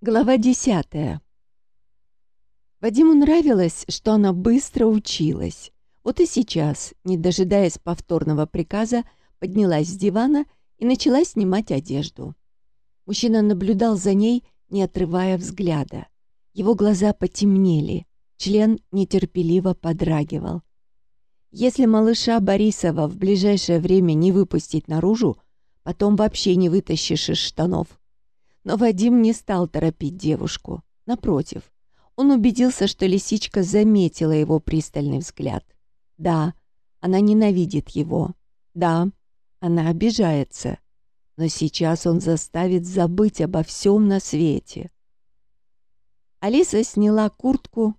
Глава десятая. Вадиму нравилось, что она быстро училась. Вот и сейчас, не дожидаясь повторного приказа, поднялась с дивана и начала снимать одежду. Мужчина наблюдал за ней, не отрывая взгляда. Его глаза потемнели, член нетерпеливо подрагивал. Если малыша Борисова в ближайшее время не выпустить наружу, потом вообще не вытащишь из штанов. Но Вадим не стал торопить девушку. Напротив, он убедился, что лисичка заметила его пристальный взгляд. Да, она ненавидит его. Да, она обижается. Но сейчас он заставит забыть обо всем на свете. Алиса сняла куртку,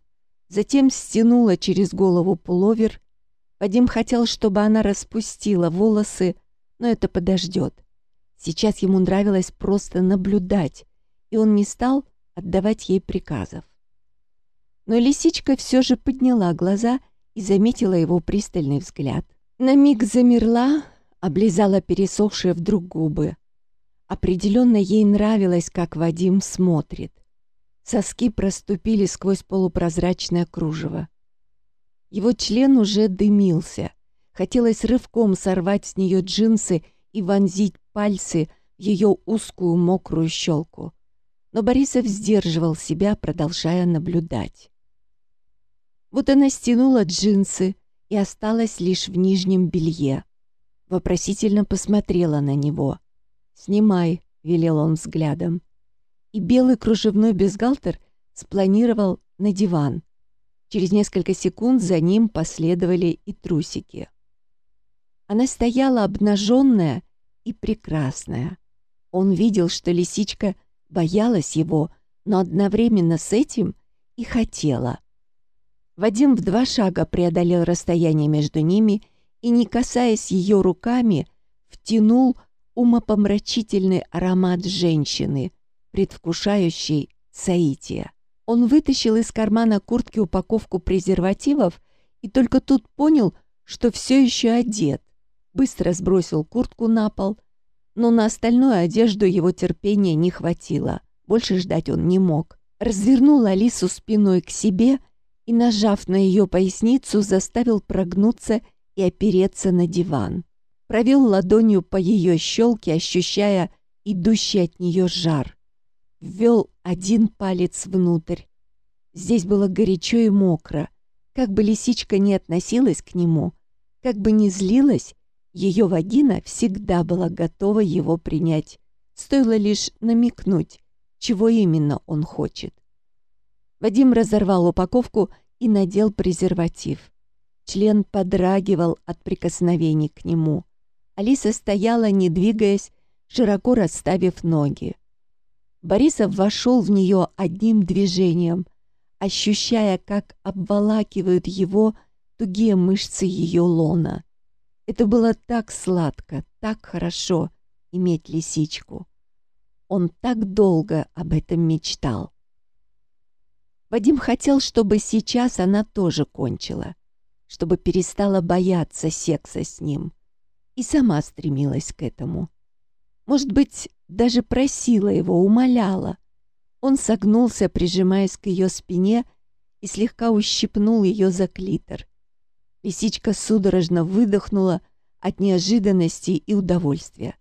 затем стянула через голову пуловер. Вадим хотел, чтобы она распустила волосы, но это подождет. Сейчас ему нравилось просто наблюдать, и он не стал отдавать ей приказов. Но лисичка все же подняла глаза и заметила его пристальный взгляд. На миг замерла, облизала пересохшие вдруг губы. Определенно ей нравилось, как Вадим смотрит. Соски проступили сквозь полупрозрачное кружево. Его член уже дымился. Хотелось рывком сорвать с нее джинсы и вонзить пальцы в ее узкую мокрую щелку. Но Борисов сдерживал себя, продолжая наблюдать. Вот она стянула джинсы и осталась лишь в нижнем белье. Вопросительно посмотрела на него. «Снимай», — велел он взглядом. И белый кружевной бюстгальтер спланировал на диван. Через несколько секунд за ним последовали и трусики. Она стояла обнаженная и прекрасная. Он видел, что лисичка боялась его, но одновременно с этим и хотела. Вадим в два шага преодолел расстояние между ними и, не касаясь ее руками, втянул умопомрачительный аромат женщины, предвкушающей соития. Он вытащил из кармана куртки упаковку презервативов и только тут понял, что все еще одет быстро сбросил куртку на пол, но на остальную одежду его терпения не хватило. Больше ждать он не мог. Развернул Алису спиной к себе и, нажав на ее поясницу, заставил прогнуться и опереться на диван. Провел ладонью по ее щелке, ощущая идущий от нее жар. Ввел один палец внутрь. Здесь было горячо и мокро. Как бы лисичка не относилась к нему, как бы не злилась, ее вагина всегда была готова его принять. Стоило лишь намекнуть, чего именно он хочет. Вадим разорвал упаковку и надел презерватив. Член подрагивал от прикосновений к нему. Алиса стояла, не двигаясь, широко расставив ноги. Борисов вошел в нее одним движением, ощущая, как обволакивают его тугие мышцы ее лона. Это было так сладко, так хорошо иметь лисичку. Он так долго об этом мечтал. Вадим хотел, чтобы сейчас она тоже кончила, чтобы перестала бояться секса с ним и сама стремилась к этому. Может быть, даже просила его, умоляла. Он согнулся, прижимаясь к ее спине, и слегка ущипнул ее за клитор. Лисичка судорожно выдохнула от неожиданности и удовольствия.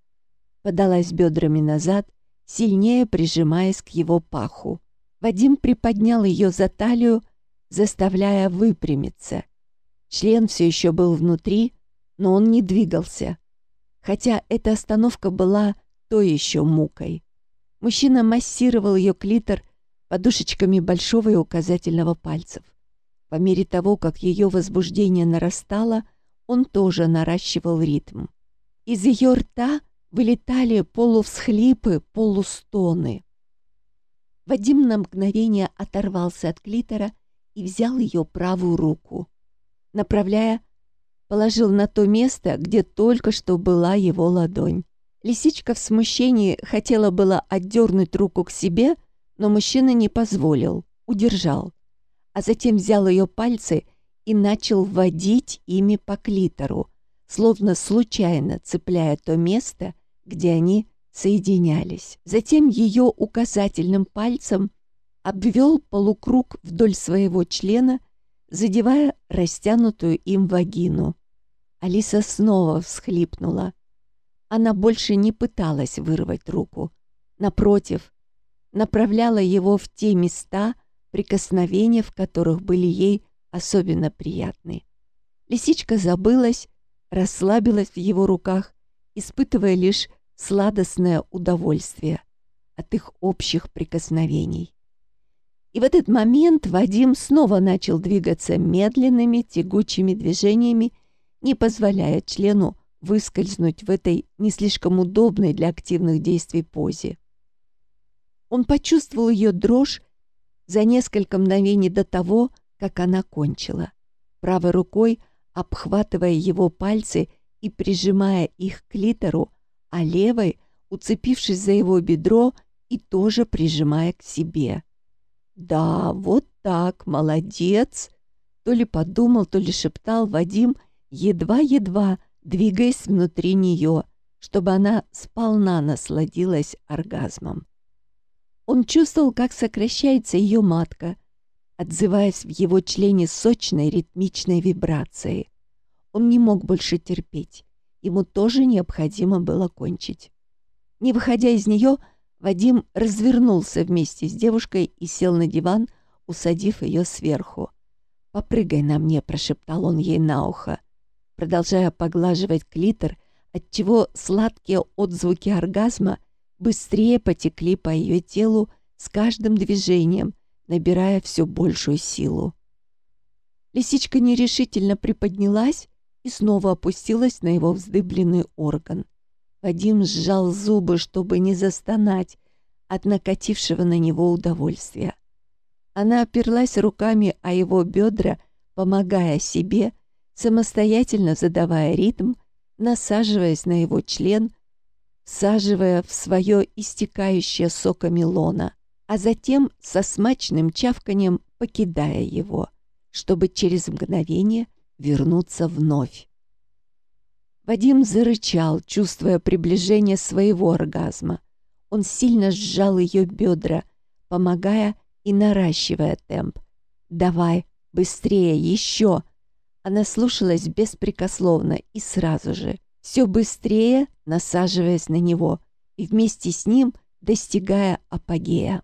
Подалась бедрами назад, сильнее прижимаясь к его паху. Вадим приподнял ее за талию, заставляя выпрямиться. Член все еще был внутри, но он не двигался. Хотя эта остановка была то еще мукой. Мужчина массировал ее клитор подушечками большого и указательного пальцев. По мере того, как ее возбуждение нарастало, он тоже наращивал ритм. Из ее рта вылетали полувсхлипы, полустоны. Вадим на мгновение оторвался от клитора и взял ее правую руку, направляя, положил на то место, где только что была его ладонь. Лисичка в смущении хотела было отдернуть руку к себе, но мужчина не позволил, удержал, а затем взял ее пальцы и начал водить ими по клитору, словно случайно цепляя то место, где они соединялись. Затем ее указательным пальцем обвел полукруг вдоль своего члена, задевая растянутую им вагину. Алиса снова всхлипнула. Она больше не пыталась вырвать руку. Напротив, направляла его в те места, прикосновения в которых были ей особенно приятны. Лисичка забылась, расслабилась в его руках, испытывая лишь сладостное удовольствие от их общих прикосновений. И в этот момент Вадим снова начал двигаться медленными, тягучими движениями, не позволяя члену выскользнуть в этой не слишком удобной для активных действий позе. Он почувствовал ее дрожь за несколько мгновений до того, как она кончила, правой рукой обхватывая его пальцы и прижимая их к литеру, а левой, уцепившись за его бедро и тоже прижимая к себе. «Да, вот так, молодец!» То ли подумал, то ли шептал Вадим, едва-едва двигаясь внутри нее, чтобы она сполна насладилась оргазмом. Он чувствовал, как сокращается ее матка, отзываясь в его члене сочной ритмичной вибрацией. Он не мог больше терпеть. Ему тоже необходимо было кончить. Не выходя из нее, Вадим развернулся вместе с девушкой и сел на диван, усадив ее сверху. «Попрыгай на мне», — прошептал он ей на ухо, продолжая поглаживать клитор, отчего сладкие отзвуки оргазма быстрее потекли по ее телу с каждым движением, набирая все большую силу. Лисичка нерешительно приподнялась и снова опустилась на его вздыбленный орган. Вадим сжал зубы, чтобы не застонать от накатившего на него удовольствия. Она оперлась руками о его бедра, помогая себе, самостоятельно задавая ритм, насаживаясь на его член, всаживая в свое истекающее соками лона, а затем со смачным чавканием покидая его, чтобы через мгновение вернуться вновь. Вадим зарычал, чувствуя приближение своего оргазма. Он сильно сжал ее бедра, помогая и наращивая темп. «Давай, быстрее, еще!» Она слушалась беспрекословно и сразу же, все быстрее насаживаясь на него и вместе с ним достигая апогея.